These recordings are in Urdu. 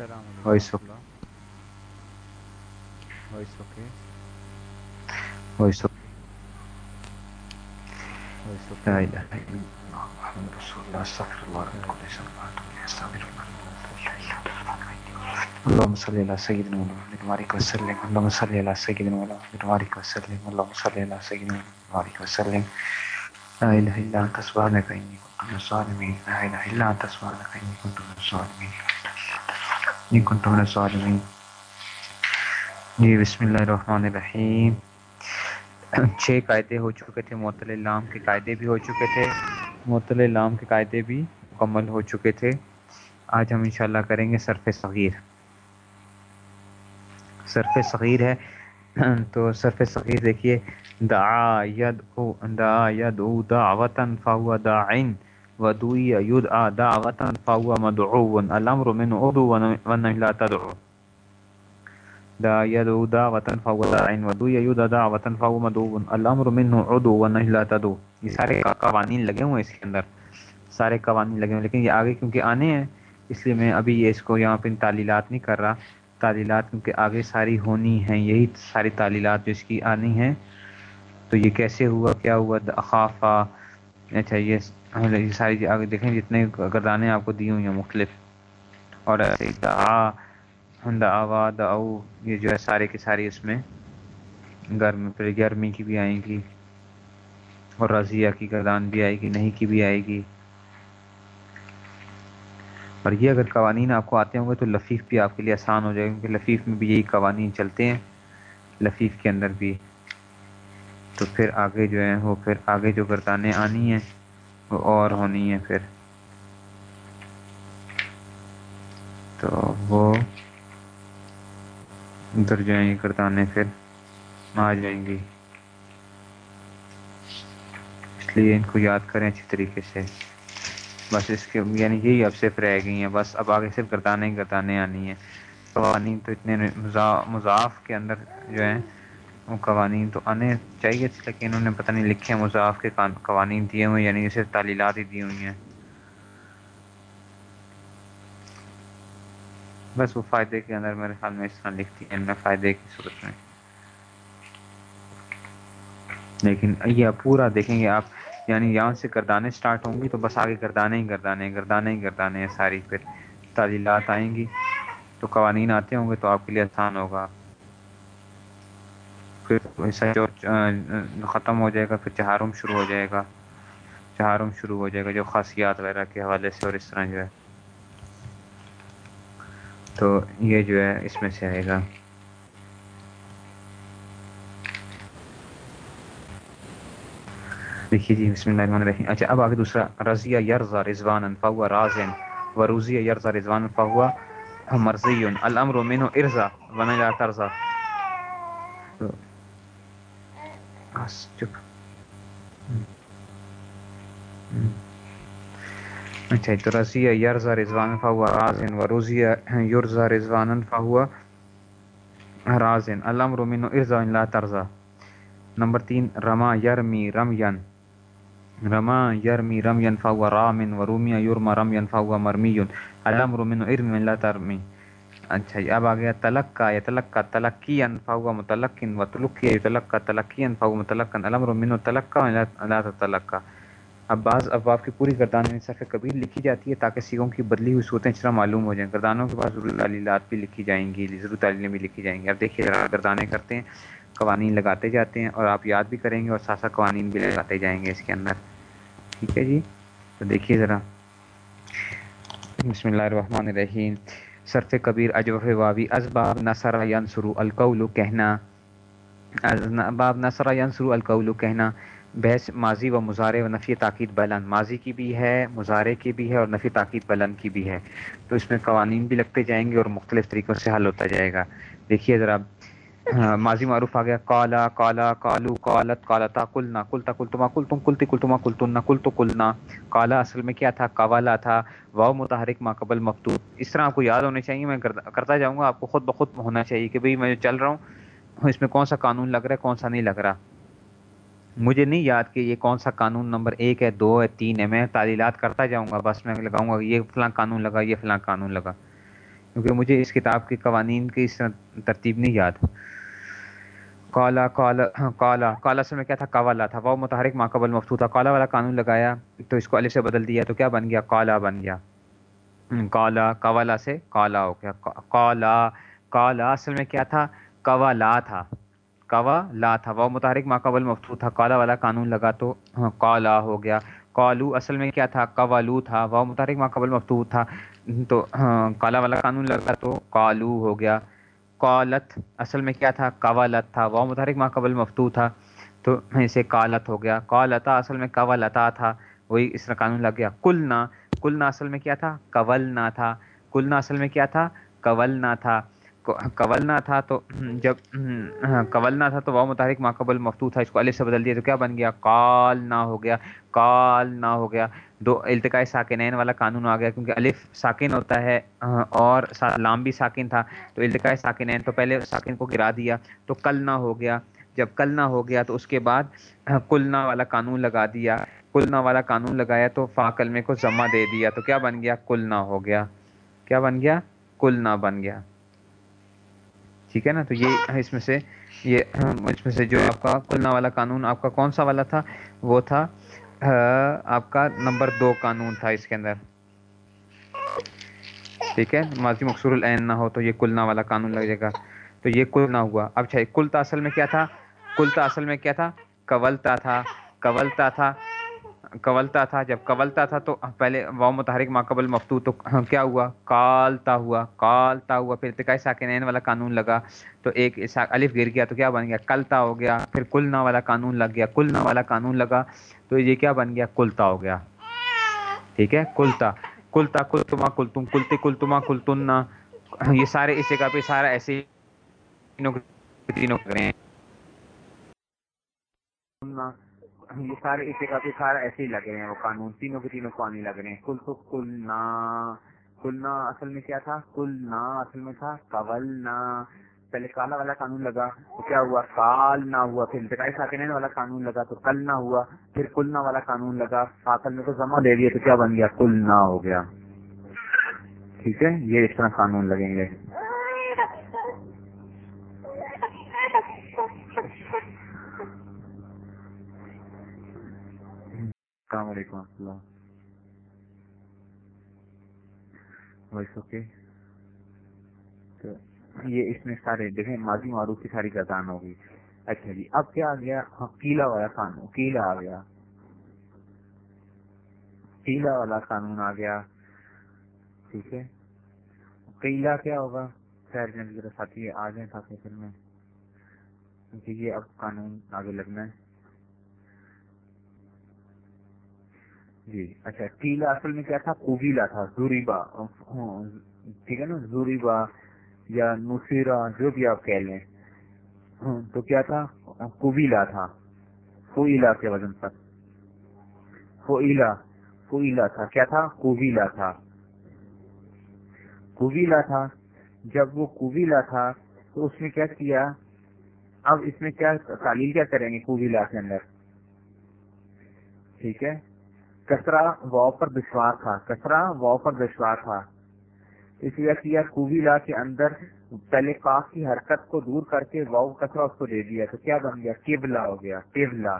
السلام وائس علیکم وائس اوکے وائس وائس لا اوکے الہ الا اللہ محمد رسول اللہ استغفر اللہ من كل ذنب واتوب الیہ استغفر اللہ اللهم صل على سيدنا محمد وبارك وسلم اللهم صل على سيدنا محمد وبارك وسلم اللهم صل على سيدنا محمد وبارك وسلم لا اله الا انت سبحانك اني كنت من الظالمين لا اله الا انت سبحانك اني كنت من الظالمين اني من الظالمين جی بسم اللہ الرحمن الرحیم۔ چھ قاعدے ہو چکے تھے، معطل لام کے قاعدے بھی ہو چکے تھے۔ معطل لام کے قاعدے بھی مکمل ہو چکے تھے۔ آج ہم انشاءاللہ کریں گے صرف صغیر۔ صرف صغیر ہے۔ تو صرف صغیر دیکھیے۔ دعا ید او دعا ید او دعوتن فہو داعن۔ ودوی یدعا دعوتن فہو مدعو الامر من ادو ونہ لا تدعو دا یدعو دعوتن فهو داع ودو یدعو دعوتن فهو مدعو الامر منه عدو ونهی لا تدعو یہ سارے قوانین لگے ہوئے اس کے اندر. سارے قوانین لگے ہوئے لیکن یہ آگے کیونکہ آنے ہیں، اس لیے میں ابھی یہ اس کو یہاں پہ تعلیلات نہیں کر رہا. تعلیلات کیونکہ آگے ساری ہونی ہیں، یہی ساری تعلیلات جو اس کی آنی ہیں. تو یہ کیسے ہوا؟ کیا ہوا؟ اخافا اچھا یہ یہ ساری آگے دیکھیں، جتنے گردانے آپ کو دی ہوئی ہیں مختلف۔ اور ایسے دعا دعوا دعو یہ جو ہے سارے کے سارے اس میں۔ گرم، پھر گرمی کی بھی آئیں گی۔ اور رضیہ کی گردان بھی آئے گی، نہیں کی بھی آئے گی۔ اور یہ اگر قوانین آپ کو آتے ہوں گے تو لفیف بھی آپ کے لیے آسان ہو جائے گا، کیونکہ لفیف میں بھی یہی قوانین چلتے ہیں۔ لفیف کے اندر بھی۔ تو پھر آگے جو ہے وہ پھر آگے جو گردانیں آنی ہیں وہ اور ہونی ہیں پھر۔ تو وہ ادھر جو ہیں یہ گردانے پھر آ جائیں گی۔ اس لیے ان کو یاد کریں اچھی طریقے سے۔ بس اس کے یعنی یہی اب صرف رہ گئی ہیں۔ بس اب آگے صرف گردانے ہی گردانے آنی ہیں۔ قوانین تو اتنے مضاف کے اندر جو ہیں قوانین تو آنے چاہیے تھے، لیکن انہوں نے پتہ نہیں لکھے مضاف کے قوانین دیے ہوئے یعنی صرف تعلیلات ہی دی ہوئی ہیں۔ بس وہ فائدے کے اندر میرے خیال میں اس طرح لکھتی ہیں، میں فائدے کی صورت میں۔ لیکن یہ پورا دیکھیں گے، آپ یعنی یہاں سے گردانے سٹارٹ ہوں گی تو بس آگے گردانے ہی گردانے گردانے ہی گردانے ہیں ساری، پھر تعلیلات آئیں گی۔ تو قوانین آتے ہوں گے تو آپ کے لیے آسان ہوگا۔ پھر ایسا جو ختم ہو جائے گا، پھر چہارم شروع ہو جائے گا۔ چہارم شروع ہو جائے گا، جو خاصیات وغیرہ کے حوالے سے اور اس طرح جو ہے۔ تو یہ جو ہے، اس میں سے آئے گا۔ دیکھیے جی بسم اللہ الرحمن الرحیم۔ اچھا اب آگے دوسرا۔ رضیہ یرزا رضوان فہو رازن و روزیہ یرزا رضوان فہو مرضی۔ الامر منه ارزا ونہ لا ترزا بس اچھا تو رضیہ یرزا رضوان فہو رازن و روزیہ یرزا رضوان فہو رازن الامر منه ارزا لا ترزا نمبر تین رما یرمی رمین رما یرمی رمین فهو رام و رومی یرما رمین فهو مرمی الامر من ارم لا ترمی اچھا جی اب آ گیا تلقا یتلقا تلقین فهو متلقن و تلقی یتلقا تلقین فهو متلقن الامر من تلقا لا تتلقا اب بعض ابواب کی پوری گردان میں صرف کبیر لکھی جاتی ہے تاکہ سیگوں کی بدلی ہوئی صورتیں چرا معلوم ہو جائیں گردانوں کے بعد ضرور تعلیلات بھی لکھی جائیں گی ضرور تعلیلیں بھی لکھی جائیں گی اب دیکھیے گردانے کرتے ہیں قوانین لگاتے جاتے ہیں اور آپ یاد بھی کریں گے اور ساتھ ساتھ قوانین بھی لگاتے جائیں گے اس کے اندر ٹھیک ہے جی تو دیکھیے ذرا بسم اللہ الرحمن الرحیم صرف کبیر اجوف واوی ازباب نصر ینصر القول کہنا باب نصر ینصر القول کہنا، بحث ماضی و مضارع و نفی تاکید بلند، ماضی کی بھی ہے، مضارع کی بھی ہے اور نفی تاکید بلند کی بھی ہے۔ تو اس میں قوانین بھی لگتے جائیں گے اور مختلف طریقوں سے حل ہوتا جائے گا۔ دیکھیے ذرا ماضی معروف آ گیا کالا کالا کالو کالت کالتا کلنا کلتا کلتما کل تم کلتی کلتما کلتنا کل تو کلنا کالا اصل میں کیا تھا؟ کوالا تھا واؤ متحرک ما قبل مفتوط اس طرح آپ کو یاد ہونے چاہیے، میں کرتا جاؤں گا، آپ کو خود بخود ہونا چاہیے کہ بھئی میں جو چل رہا ہوں، اس میں کون سا قانون لگ رہا ہے، کون سا نہیں لگ رہا؟ مجھے نہیں یاد کہ یہ کون سا قانون نمبر ایک ہے، دو ہے، تین ہے، میں تعلیلات کرتا جاؤں گا، بس میں لگاؤں گا، یہ فلاں قانون لگا، یہ فلاں قانون لگا. کیونکہ مجھے اس کتاب کے قوانین کی اس ترتیب نہیں یاد۔ کالا کالا کالا کالا سے میں کیا تھا؟ کاوالا تھا۔ وہ متحرک ماقبل مفتو تھا۔ کالا والا قانون لگایا، تو اس کو علی سے بدل دیا تو کیا بن گیا؟ کالا بن گیا۔ کالا کوالا سے کالا ہو گیا۔ کالا کالا اصل میں کیا تھا؟ کوالا تھا۔ کوا لا تھا۔ وہ متحرک ماقبل مفتو تھا۔ کالا والا قانون لگا تو ہاں، کالا ہو گیا۔ کالو اصل میں کیا تھا؟ قوالو تھا۔ وہ متحرک ماقبل مفتو تھا۔ تو ہاں، کالا والا قانون لگا تو کالو ہو گیا۔ قالت، اصل میں کیا تھا؟ قوالت تھا۔ وہ متحرک ماں قبل مفتو تھا، تو اسے کالت ہو گیا۔ قالتا اصل میں قولتا تھا۔ وہی اس طرح قانون لگ گیا۔ کلنا کلنا اصل میں کیا تھا؟ قولنا تھا۔ کلنا اصل میں کیا تھا؟ قولنا تھا۔ قولنا تھا تو جب ہاں، قولنا تھا تو وہ متحرک ماقبل مفتو تھا، اس کو الف سے بدل دیا تو کیا بن گیا؟ کال نہ ہو گیا کال نہ ہو گیا۔ دو التقاء ساکنین والا قانون آ گیا کیونکہ الف ساکن ہوتا ہے ہاں، اور لام بھی ساکن تھا۔ تو التقاء ساکنین تو پہلے ساکن کو گرا دیا، تو کل نہ ہو گیا۔ جب کل نہ ہو گیا تو اس کے بعد ہاں، کلنا والا قانون لگا دیا۔ کلنا والا قانون لگایا تو فا کلمے کو ضمہ دے دیا۔ تو کیا بن گیا؟ کلنا ہو گیا۔ کیا بن گیا؟ کلنا بن گیا۔ ٹھیک ہے نا؟ تو یہ اس میں سے یہ اس میں سے جو آپ کا کلنا والا قانون، آپ کا کون سا والا تھا؟ وہ تھا آپ کا نمبر دو قانون تھا اس کے اندر۔ ٹھیک ہے؟ ماضی مقصور العین نہ ہو تو یہ کلنا والا قانون لگ جائے گا۔ تو یہ کل نہ ہوا۔ اب اچھا کلتا اصل میں کیا تھا؟ کلتا اصل میں کیا تھا؟ قولتا تھا۔ قولتا تھا۔ قولتا تھا، جب قولتا تھا تو پہلے واؤ متحرک ماقبل مفتو تو کیا ہوا؟ کالتا ہوا کالتا ہوا، پھر ارتقاء ساکنین والا قانون لگا، تو ایک الف گر گیا تو کیا بن گیا؟ کلتا ہو گیا، پھر کلنا والا قانون لگ گیا، کلنا والا قانون لگا، تو یہ کیا بن گیا؟ کلتا ہو گیا۔ ٹھیک ہے؟ کلتا کلتا، کلتما، کلتم کلتی کلتما کلتن یہ سارے اس جگہ پہ سارا ایسے تینوں یہ سارے اس جگہ پہ سارا ایسے ہی لگ رہے ہیں، وہ قانون، تینوں کے تینوں قانون لگ رہے ہیں۔ کل تو کلنا کلنا اصل میں کیا تھا؟ کلنا اصل میں تھا کولنا پہلے کالا والا قانون لگا، تو کیا ہوا؟ کال نہ ہوا۔ پھر انتقائی ساکنین والا قانون لگا، تو کل نہ ہوا۔ پھر کلنا والا قانون لگا۔ فاقل میں تو جمع دے دیا تو کیا بن گیا؟ کل نہ ہو گیا۔ ٹھیک ہے، یہ اس طرح قانون لگیں گے۔ السلام علیکم و السلام وائس اوکے۔ تو یہ اس میں سارے دیکھیں، ماضی معروف کی ساری گردان ہوگی اچھا جی اب کیا آ گیا؟ ہاں، قیلا والا قانون قیلا آ گیا۔ قیلا والا قانون آ گیا۔ ٹھیک ہے۔ قیلا کیا ہوگا؟ خیر جن کی ساتھی آ جائیں ساتھی پھر میں، کیونکہ یہ اب قانون آگے لگنا ہے۔ جی اچھا قیلا اصل میں کیا تھا؟ کوبیلا تھا زوریبا ٹھیک ہے نا؟ زوریبا یا نصیرا جو بھی آپ کہہ لیں۔ تو کیا تھا؟ کوبیلا تھا۔ کوئلہ کے وزن پر۔ کوئلہ کوئلہ تھا۔ کیا تھا؟ کوبیلا تھا۔ کوبیلا تھا۔ جب وہ کوبیلا تھا، تو اس نے کیا کیا؟ اب اس میں کیا تعلیم کیا کریں گے کوبیلا کے اندر؟ ٹھیک ہے؟ کسرا واؤ پر دشوار تھا کسرا واؤ پر دشوار تھا۔ اس لیے کیا کوبیلا کے اندر پہلے کاف کی حرکت کو دور کر کے واؤ کسرا اس کو دے دیا۔ تو کیا بن گیا؟ کیبلا ہو گیا کیبلا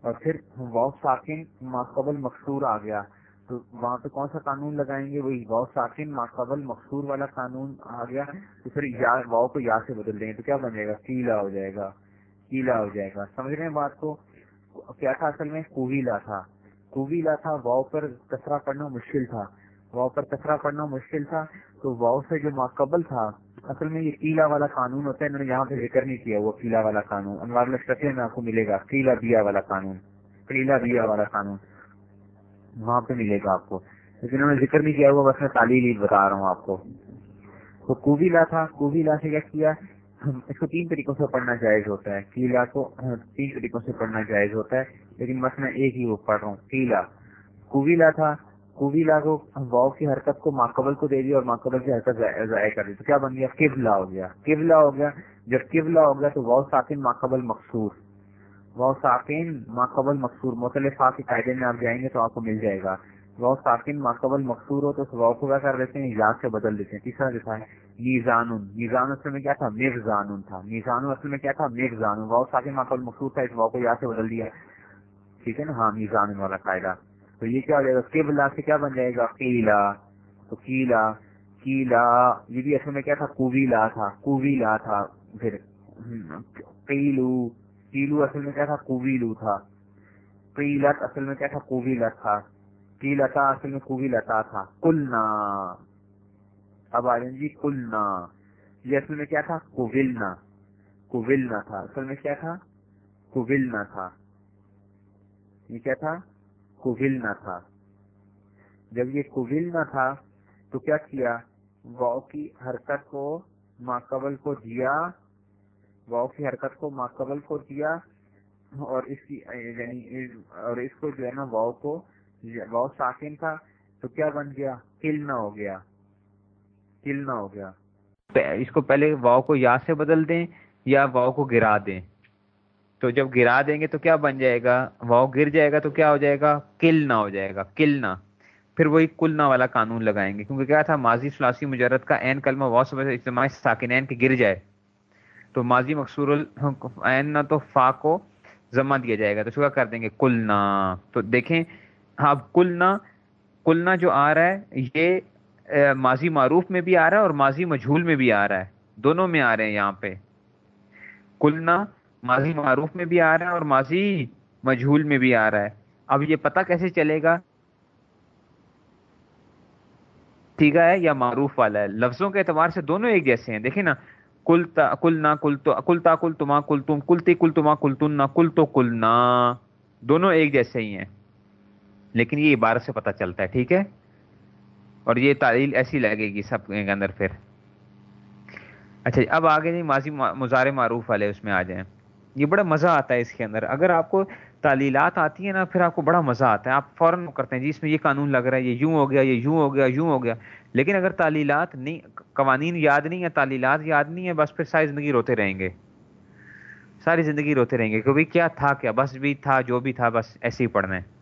اور پھر واؤ ساکن ماقبل مقصور آ گیا۔ تو وہاں پہ کون سا قانون لگائیں گے؟ وہی واؤ ساکن ماقبل مقصور والا قانون آ گیا۔ تو پھر واؤ کو یا سے بدل دیں گے۔ تو کیا بن جائے گا؟ کیلا ہو جائے گا کیلا ہو جائے گا۔ سمجھ رہے ہیں بات کو؟ کیا تھا اصل میں؟ کوویلا تھا۔ کوویلا تھا واؤ پر کچرا پڑنا مشکل تھا۔ واؤ پر کچرا پڑنا مشکل تھا، تو واؤ سے جو ماقبل تھا، اصل میں یہ قیلا والا قانون ہوتا ہے، انہوں نے یہاں پہ ذکر نہیں کیا، وہ قیلا والا قانون۔ انوار میں آپ کو ملے گا قیلا دیا والا قانون۔ قیلا دیا والا قانون۔ وہاں پہ ملے گا آپ کو۔ لیکن انہوں نے ذکر نہیں کیا ہوا بس میں تعلیم بتا رہا ہوں آپ کو۔ تو کوویلا تھا کوویلا سے کیا کیا؟ اس کو تین طریقوں سے پڑھنا جائز ہوتا ہے۔ قیلا کو تین طریقوں سے پڑھنا جائز ہوتا ہے، لیکن بس میں ایک ہی وہ پڑھ رہا ہوں۔ قیلا کوویلا تھا۔ کوویلا کو واؤ کی حرکت کو ماقبل کو دے دیا اور ماقبل کی حرکت ضائع کر دی۔ تو کیا بن گیا؟ قبلہ ہو گیا۔ قبلہ ہو گیا۔ جب قبلہ ہو گیا تو واؤ ساکن ماقبل مقصور۔ واؤ ساکن ماقبل مقصور۔ مختلف کی قاعدے میں آپ جائیں گے تو آپ کو مل جائے گا۔ واؤ ساکن ماقبل مقصور ہو تو اس واؤ کو کیا کر دیتے ہیں؟ یا سے بدل دیتے ہیں۔ تیسرا جیسا ہے میزان میزان اصل میں کیا تھا؟ میغزان تھا۔ میزان اصل میں کیا تھا؟ میغزان واؤ ساکن ماقبل مقصور تھا، اس واؤ کو یا سے بدل دیا۔ ٹھیک ہے نا؟ ہاں میزان والا قاعدہ۔ تو یہ کیا ہو جائے گا؟ قبلہ سے کیا بن جائے گا؟ قیلا تو کیلا کیلا یہ بھی اصل میں کیا تھا؟ کوویلا تھا۔ کوویلا تھا۔ پھر، قیلو۔ قیلو اصل میں کیا تھا؟ کوویلو تھا۔ قیلت اصل میں کیا تھا؟ کوویلا تھا۔ قیلتا اصل میں کوویلتا تھا۔ کلنا اب آ جائیں جی کلنا یہ اصل میں کیا تھا؟ کوولنا کوولنا تھا۔ اصل میں کیا تھا؟ کوولنا تھا۔ یہ کیا تھا؟ کوولنا تھا۔ جب یہ کوولنا تھا تو کیا کیا؟ واؤ کی حرکت کو ماقبل کو دیا۔ واؤ کی حرکت کو ماقبل کو دیا۔ اور اس کی یعنی اور اس کو جو ہے نا واؤ کو واؤ ساکن تھا تو کیا بن گیا؟ کلنا ہو گیا۔ کلنا ہو گیا۔ اس کو پہلے واؤ کو یا سے بدل دیں یا واؤ کو گرا دیں؟ تو جب گرا دیں گے تو کیا بن جائے گا؟ واؤ گر جائے گا تو کیا ہو جائے گا؟ کلنا ہو جائے گا کلنا پھر وہی کلنا والا قانون لگائیں گے، کیونکہ کیا تھا، ماضی سلاسی مجرد کا این کلمہ واؤ سے اجتماعی ساکنین کے گر جائے۔ تو ماضی مقصور العین نہ تو فا کو ضمہ دیا جائے گا۔ تو کیا کر دیں گے کلنا۔ تو دیکھیں اب کلنا کلنا جو آ رہا ہے، یہ ماضی معروف میں بھی آ رہا ہے اور ماضی مجھول میں بھی آ رہا ہے۔ دونوں میں آ رہے ہیں یہاں پہ۔ کلنا ماضی معروف میں بھی آ رہا ہے اور ماضی مجھول میں بھی آ رہا ہے۔ اب یہ پتہ کیسے چلے گا؟ سیگا ہے یا معروف والا ہے؟ لفظوں کے اعتبار سے دونوں ایک جیسے ہیں۔ دیکھیں نا کل کل نہ کل تو کل تا کل تما کل تم کلتی کل تما کل تن نہ کل تو کل نہ دونوں ایک جیسے ہی ہیں۔ لیکن یہ عبارت سے پتہ چلتا ہے، ٹھیک ہے؟ اور یہ تعلیل ایسی لگے گی سب کے اندر پھر۔ اچھا جی، اب آگے نہیں، ماضی مزار معروف والے اس میں آ جائیں۔ یہ بڑا مزہ آتا ہے اس کے اندر۔ اگر آپ کو تعلیلات آتی ہیں نا، پھر آپ کو بڑا مزہ آتا ہے۔ آپ فوراً کرتے ہیں جی اس میں یہ قانون لگ رہا ہے، یہ یوں ہو گیا، یہ یوں ہو گیا، یوں ہو گیا۔ لیکن اگر تعلیلات نہیں، قوانین یاد نہیں ہے تعلیلات یاد نہیں ہے بس پھر ساری زندگی روتے رہیں گے۔ ساری زندگی روتے رہیں گے کیونکہ کیا تھا، کیا بس بھی تھا، جو بھی تھا، بس ایسے ہی پڑھنا ہے۔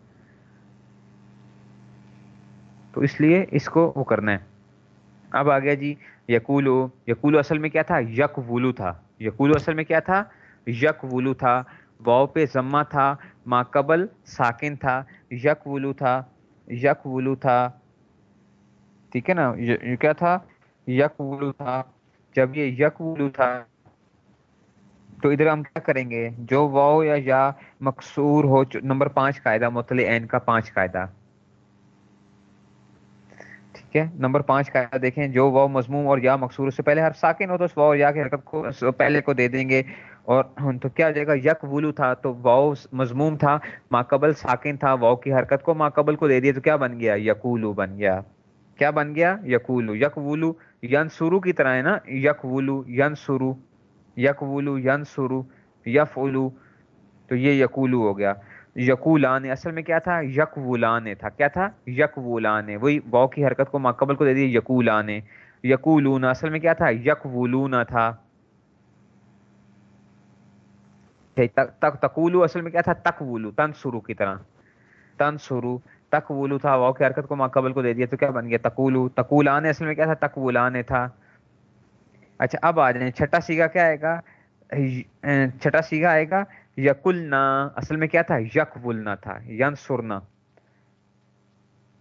تو اس لیے اس کو وہ کرنا ہے۔ اب آ گیا جی یقولو یقولو اصل میں کیا تھا؟ یک ولو تھا۔ یقولو اصل میں کیا تھا؟ یک ولو تھا۔ واؤ پہ ضمہ تھا ماقبل ساکن تھا۔ یک ولو تھا یک ولو تھا۔ ٹھیک ہے نا؟ یہ کیا تھا؟ یک ولو تھا۔ جب یہ یک ولو تھا، تو ادھر ہم کیا کریں گے؟ جو واؤ یا یا مقصور ہو، نمبر پانچ قاعدہ، مطلع این کا پانچ قاعدہ۔ ٹھیک ہے، نمبر پانچ قاعدہ دیکھیں، جو واؤ مضموم اور یا مقصور، اس سے پہلے ہر ساکن ہو تو اس واؤ یا کی حرکت کو پہلے کو دے دیں گے۔ اور تو کیا ہو جائے گا، یک ولو تھا تو واؤ مضموم تھا ماقبل ساکن تھا واؤ کی حرکت کو ماقبل کو دے دیا تو کیا بن گیا؟ یقولو بن گیا۔ کیا بن گیا؟ یقولو یک ولو ین سرو کی طرح ہے نا؟ یک ولو ین سرو یک ولو ین سرو یف تو یہ یقولو ہو گیا۔ یقولان اصل میں کیا تھا؟ یکولان تھا۔ کیا تھا؟ یکولان۔ وہی واؤ کی حرکت کو ماقبل کو دے دیا یقولان یقولون اصل میں کیا تھا؟ یک ولون تھا تقولو، اصل میں کیا تھا؟ تک ولو تن کی طرح۔ تن سرو تک تھا۔ واؤ کی حرکت کو ماقبل کو دے دیا تو کیا بن گیا؟ تقولو۔ تقولان، اصل میں کیا تھا؟ تکولان تھا۔ اچھا اب آ جائیں۔ چھٹا سیگا کیا آئے گا؟ چھٹا سیگا آئے گا۔ یقلنا، اصل میں کیا تھا؟ یک ولنا تھا ین سرنا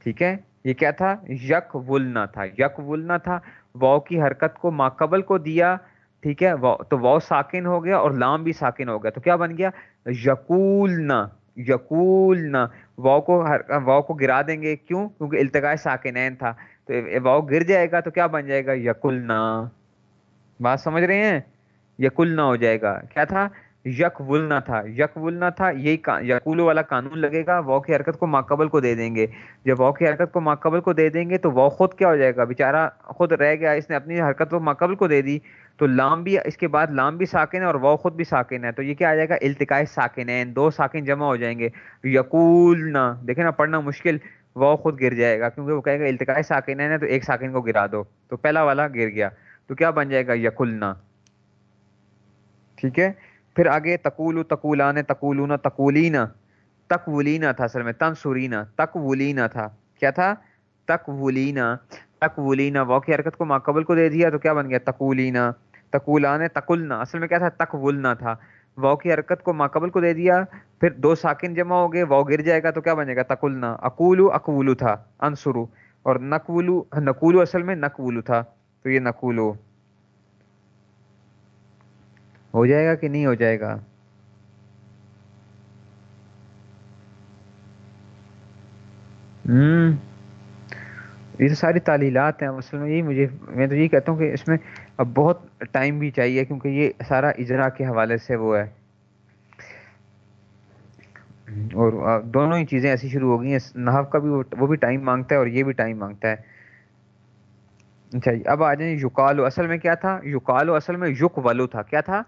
ٹھیک ہے؟ یہ کیا تھا؟ یک ولنا تھا۔ یک ولنا تھا واؤ کی حرکت کو ماقبل کو دیا، ٹھیک ہے؟ تو واؤ ساکن ہو گیا اور لام بھی ساکن ہو گیا۔ تو کیا بن گیا؟ یقولنا یقولنا۔ واؤ کو واؤ کو گرا دیں گے۔ کیوں؟ کیونکہ التقاء ساکنین تھا۔ تو واؤ گر جائے گا تو کیا بن جائے گا؟ یقلنا بات سمجھ رہے ہیں؟ یقلنا ہو جائے گا۔ کیا تھا؟ یک ولنا تھا، یک ولنا تھا، یہی یقولو والا قانون لگے گا، واؤ کی حرکت کو ماقبل کو دے دیں گے۔ جب واؤ کی حرکت کو ماقبل کو دے دیں گے تو واؤ خود کیا ہو جائے گا؟ بےچارا خود رہ گیا، اس نے اپنی حرکت کو ماقبل کو دے دی، تو لام بھی، اس کے بعد لام بھی ساکن ہے اور واؤ خود بھی ساکن ہے۔ تو یہ کیا آ جائے گا؟ التقاء ساکن دو ساکن جمع ہو جائیں گے۔ یقول نہ دیکھیں نا، پڑھنا مشکل، واؤ خود گر جائے گا، کیونکہ وہ کہے گا التقاء ساکن ہے تو ایک ساکن کو گرا دو۔ تو پہلا والا گر گیا۔ تو کیا بن جائے گا؟ یقلنا ٹھیک ہے؟ پھر آگے تقول تقولان تقولون تقولین تقولینا تھا اصل میں تنسورینا تقولینا تھا۔ کیا تھا؟ تکولینا تکولینا واؤ کی حرکت کو ماقبل کو دے دیا تو کیا بن گیا؟ تکولینا تکولان تکلنا اصل میں کیا تھا؟ تکولنا تھا۔ واؤ کی حرکت کو ماقبل کو دے دیا، پھر دو ساکن جمع ہو گئے واؤ گر جائے گا تو کیا بنے گا؟ تکلنا اکولو اکولو تھا انسرو اور نقولو نقولو اصل میں نقولو تھا، تو یہ نقولو۔ ہو جائے گا کہ نہیں ہو جائے گا؟ ہوں یہ تو ساری تعلیلات ہیں۔ اصل میں یہی مجھے، میں تو یہی کہتا ہوں کہ اس میں اب بہت ٹائم بھی چاہیے کیونکہ یہ سارا اجرا کے حوالے سے وہ ہے۔ اور دونوں ہی چیزیں ایسی شروع ہو گئی ہیں۔ نحو کا بھی وہ بھی ٹائم مانگتا ہے اور یہ بھی ٹائم مانگتا ہے۔ اچھا جی اب آ جائیں یوکالو اصل میں کیا تھا؟ یوکالو اصل میں یق ولو تھا۔ کیا تھا؟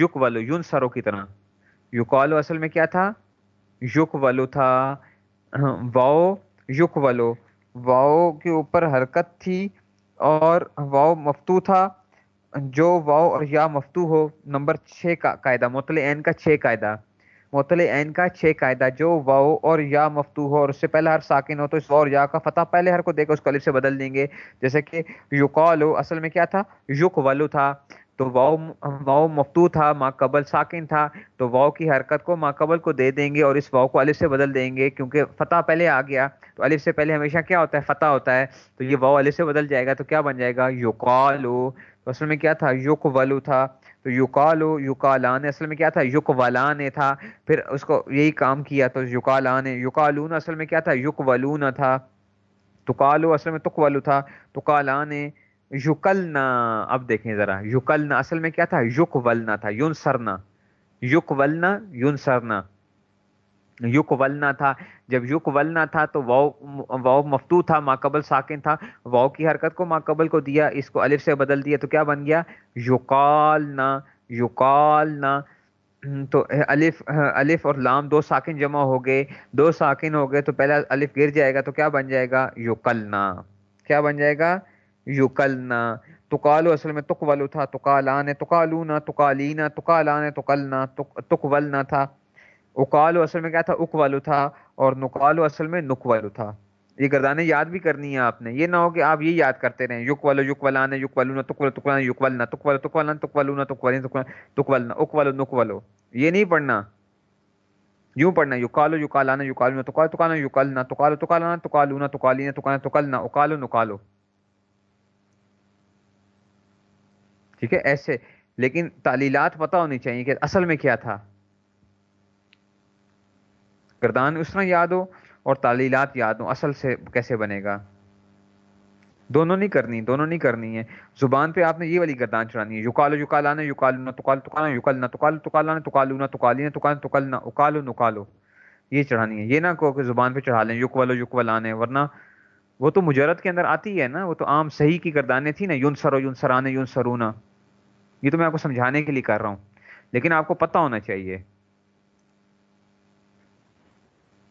یق ولو یون سرو کی طرح۔ یوکالو اصل میں کیا تھا؟ یق ولو تھا۔ واؤ یق ولو واؤ کے اوپر حرکت تھی اور واؤ مفتو تھا۔ جو واؤ اور یا مفتو ہو، نمبر چھ کا قاعدہ، مطلع عین کا چھ قاعدہ۔ مطلع عین کا چھ قاعدہ، جو واؤ اور یا مفتو ہو اور اس سے پہلے ہر ساکن ہو تو اس واؤ اور یا کا فتح پہلے ہر کو دے کر اس کو الف سے بدل دیں گے۔ جیسے کہ یوکالو اصل میں کیا تھا؟ یق ولو تھا۔ تو واؤ واؤ مفتو تھا ماں قبل ساکن تھا، تو واؤ کی حرکت کو ماں قبل کو دے دیں گے اور اس واؤ کو الف سے بدل دیں گے، کیونکہ فتح پہلے آ گیا۔ تو الف سے پہلے ہمیشہ کیا ہوتا ہے؟ فتح ہوتا ہے۔ تو یہ واؤ الف سے بدل جائے گا تو کیا بن جائے گا؟ یوکالو تو اصل میں کیا تھا؟ یق ولو تھا۔ تو یوکالو یوکالان اصل میں کیا تھا؟ یق ولان تھا۔ پھر اس کو یہی کام کیا تو یوکالان یوکالون اصل میں کیا تھا؟ یق ولون تھا۔ تکالو اصل میں تک ولو تھا۔ تکالان یوکلنا، اب دیکھیں ذرا، یوکلنا اصل میں کیا تھا؟ یق ولنا تھا یون سرنا یق ولنا یون سرنا یق ولنا تھا، جب یق ولنا تھا تو واؤ واؤ مفتو تھا ماقبل ساکن تھا۔ واؤ کی حرکت کو ماقبل کو دیا، اس کو الف سے بدل دیا تو کیا بن گیا؟ یقالنا یقالنا تو الف الف اور لام دو ساکن جمع ہو گئے، دو ساکن ہو گئے تو پہلا الف گر جائے گا تو کیا بن جائے گا؟ یقلنا کیا بن جائے گا؟ یقلنا تکالو اصل میں تک ولو تھا تکالان تکالونا تکالینا تکالان تکلنا تک ولنا تھا۔ اکالو اصل میں کیا تھا؟ اکولو تھا اور نکالو اصل میں نکولو تھا۔ یہ گردانیں یاد بھی کرنی ہے آپ نے۔ یہ نہ ہو کہ آپ یہ یاد کرتے رہیں۔ یق ولو یق ولان یق ولونا تک ولو تک یق ولنا تک ولو تک ولن تک ولونا ولنا اک نک یہ نہیں پڑھنا۔ یوں پڑھنا۔ یقالو یقالان یقالونا تکالو تکانا یقلنا تکالو تکالانا تکالونا تکالینا تکانا تکلنا اکالو نکالو ٹھیک ہے، ایسے، لیکن تعلیلات پتہ ہونی چاہیے کہ اصل میں کیا تھا۔ گردان اس طرح یاد ہو اور تعلیلات یاد ہو اصل سے کیسے بنے گا۔ دونوں نہیں کرنی، دونوں نہیں کرنی ہے۔ زبان پہ آپ نے یہ والی گردان چڑھانی ہے یوکالو یوکالانا یوکالونا تکال تکانا یوکلنا تکال تکالانا تکالونا تکالینا تکال تکلنا اکالو نکالو یہ چڑھانی ہے، یہ نہ کہو کہ زبان پہ چڑھا لیں یوک ولو یوک ولانے ورنہ وہ تو مجرد کے اندر آتی ہے نا، وہ تو عام صحیح کی گردانیں تھی نا یون سرو یون سرانے یون سرونا یہ تو میں آپ کو سمجھانے کے لیے کر رہا ہوں، لیکن آپ کو پتہ ہونا چاہیے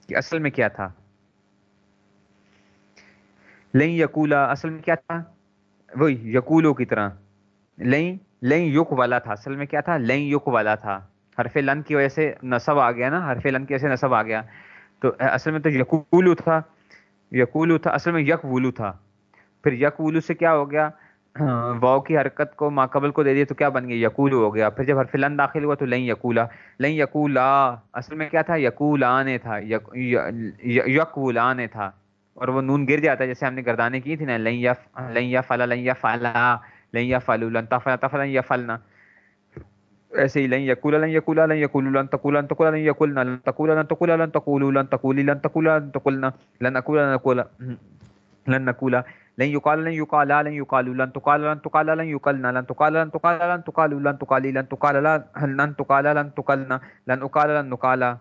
کہ اصل میں کیا تھا۔ لئی یقولا، اصل میں کیا تھا؟ وہی، یقولو کی طرح۔ لئی لئی یق والا تھا۔ اصل میں کیا تھا؟ لئی یق والا تھا۔ حرف لن کی وجہ سے نصب آ گیا نا، حرف لن کی وجہ سے نصب آ گیا۔ تو اصل میں تو یقولو تھا۔ یقولو تھا، اصل میں یک ولو تھا۔ پھر یک ولو سے کیا ہو گیا؟ ہاں، واؤ کی حرکت کو ماقبل کو دے دیا تو کیا بن گیا یقولو ہو گیا۔ پھر جب حرف لن داخل ہوا تو لئی یقولا۔ لئی یقولا، اصل میں کیا تھا؟ یقولانے تھا۔ یقولانے تھا۔ اور وہ نون گر جاتا ہے، جیسے ہم نے گردانے کی تھی نا لئی یا لئی یا فلا لئی یا فلا لئی یا فلو لن تفلا تفلا یا فلنا ایسے ہی، لن یقولا لن یقولا، لن یقولو، لن تقولا لن تقولا، لن یقولنا، لن تقولا لن تقولا، لن تقولو، لن تقولی، لن تقولا، لن تقولنا، لن اقولا لن اقولا لن نقولا لن يقال لن يقال لن يقال لن تقال لن تقال لن يقلنا لن تقال لن تقال لن تقال لن تقالي لن تقال لن تقال لن تقلنا لن اقال لن نقالا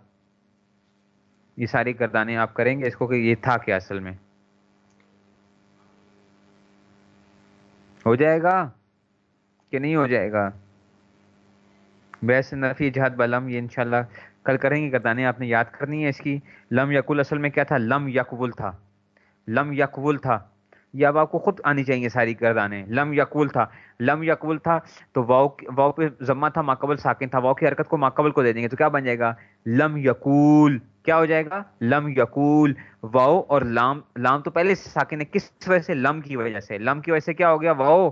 یہ ساری گردانیں آپ کریں گے اس کو کہ یہ تھا کیا اصل میں ہو جائے گا کہ نہیں ہو جائے گا ویسے نفی جہاد بلم یہ انشاءاللہ کل کریں گے گردانیں آپ نے یاد کرنی ہے اس کی لم یقول اصل میں کیا تھا لم یقبل تھا لم یقبل تھا یہ اب آپ کو خود آنی چاہیے ساری گردانیں۔ لم یقول تھا، لم یقول تھا تو واؤ واؤ پہ ضمہ تھا، ماقبل ساکن تھا، واؤ کی حرکت کو ماقبل کو دے دیں گے تو کیا بن جائے گا؟ لم یقول۔ کیا ہو جائے گا؟ لم یقول۔ واؤ اور لام لام تو پہلے سے ساکن ہے، کس وجہ سے؟ لم کی وجہ سے۔ لم کی وجہ سے کیا ہو گیا؟ واؤ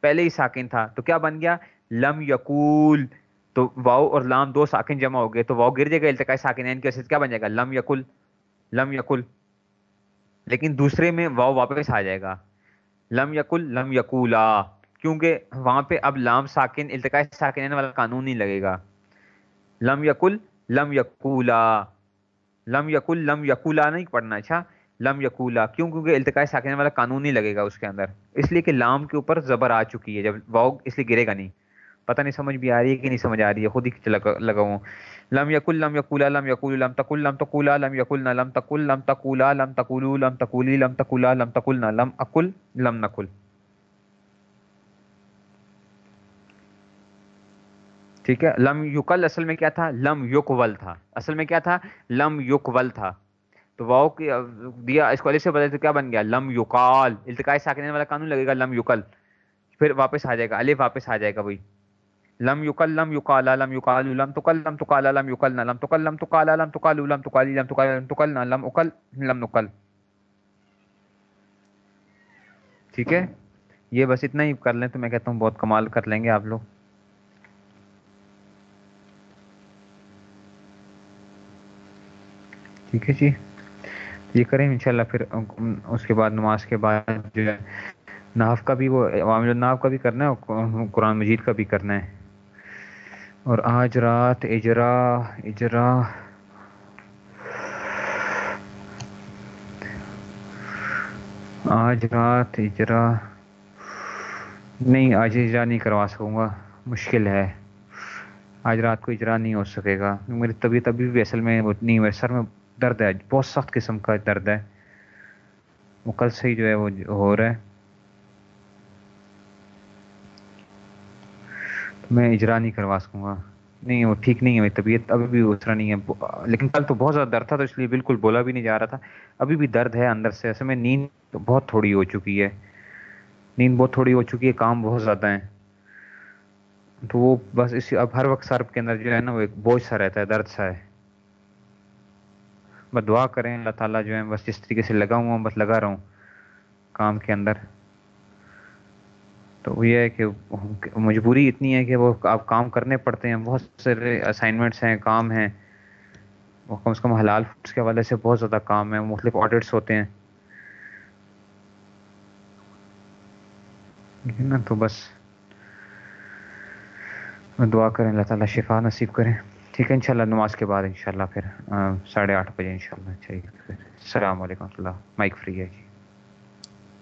پہلے ہی ساکن تھا۔ تو کیا بن گیا؟ لم یقول۔ تو واؤ اور لام دو ساکن جمع ہو گئے تو واؤ گر جائے گا التقاء ساکن ان کی وجہ سے کیا بن جائے گا؟ لم یقل لم یقل لیکن دوسرے میں واؤ واپس آ جائے گا۔ لم یقل لم یقولا کیونکہ وہاں پہ اب لام ساکن، التقاء ساکن والا قانون نہیں لگے گا۔ لم یقل لم یقولا لم یقل لم یقولا نہیں پڑھنا اچھا؟ لم یقولا کیوں؟ کیونکہ التقاء ساکن والا قانون نہیں لگے گا اس کے اندر۔ اس لیے کہ لام کے اوپر زبر آ چکی ہے، جب واؤ اس لیے گرے گا نہیں۔ پتہ نہیں سمجھ بھی آ رہی ہے کہ نہیں سمجھ آ رہی ہے، خود ہی لگاؤں۔ لم یقل لم یقولا لم یقول لم تقل لم تقولا لم یقلنا لم تقل لم تقولا لم تقولوا لم تقولی لم تقولا لم تقلنا لم اقل لم نقل ٹھیک ہے؟ لم یقل اصل میں کیا تھا؟ لم یقول تھا۔ اصل میں کیا تھا؟ لم یقول تھا۔ تو واؤ کی دیا، اس کو سے بدلے تو کیا بن گیا؟ لم یقال التقاء ساکنے والا قانون لگے گا لم یقل پھر واپس آ جائے گا۔ الف واپس آ جائے گا وہی۔ لم یقل لم یقال لم یقال لم تقل، لم تقال، لم یقلنا لم تقل، لم تقال لم تقال، لم تقالی لم تقال، لم تقلنا لم اقل لم نقل. ٹھیک ہے؟ یہ بس اتنا ہی کر لیں تو میں کہتا ہوں بہت کمال کر لیں گے آپ لوگ۔ ٹھیک ہے جی؟ یہ کریں انشاءاللہ پھر اس کے بعد نماز کے بعد جو ہے، ناف کا بھی وہ عوام الناف کا بھی کرنا ہے اور قرآن مجید کا بھی کرنا ہے۔ اور آج رات اجرا اجرا۔ آج رات اجرا۔ نہیں، آج اجرا نہیں کروا سکوں گا، مشکل ہے۔ آج رات کو اجرا نہیں ہو سکے گا۔ میری طبیعت ابھی بھی اصل میں نہیں ہوئے سر میں درد ہے، بہت سخت قسم کا درد ہے۔ وہ کل سے ہی جو ہے وہ ہو رہا ہے۔ میں اجرا نہیں کروا سکوں گا۔ نہیں، وہ ٹھیک نہیں ہے، میری طبیعت ابھی بھی اس طرح نہیں ہے۔ لیکن کل تو بہت زیادہ درد تھا، تو اس لیے بالکل بولا بھی نہیں جا رہا تھا۔ ابھی بھی درد ہے اندر سے، ایسے میں نیند بہت تھوڑی ہو چکی ہے۔ نیند بہت تھوڑی ہو چکی ہے، کام بہت زیادہ ہیں۔ تو وہ بس اسی، اب ہر وقت سرپ کے اندر جو ہے نا، وہ ایک بوجھ سا رہتا ہے، درد سا ہے۔ بس دعا کریں، اللہ تعالیٰ جو ہے، بس جس طریقے سے لگا ہوں، بس لگا رہا ہوں کام کے اندر۔ تو وہ یہ ہے کہ مجبوری اتنی ہے کہ وہ آپ کام کرنے پڑتے ہیں، بہت سارے اسائنمنٹس ہیں، کام ہیں۔ وہ کم از کم حلال فوڈس کے حوالے سے بہت زیادہ کام ہے مختلف آڈٹس ہوتے ہیں۔ نا تو بس۔ دعا کریں، اللہ تعالیٰ شفا نصیب کریں۔ ٹھیک ہے، انشاءاللہ نماز کے بعد انشاءاللہ پھر ساڑھے آٹھ بجے انشاءاللہ۔ چاہیے پھر۔ السلام علیکم اللہ۔ مائک فری ہے جی۔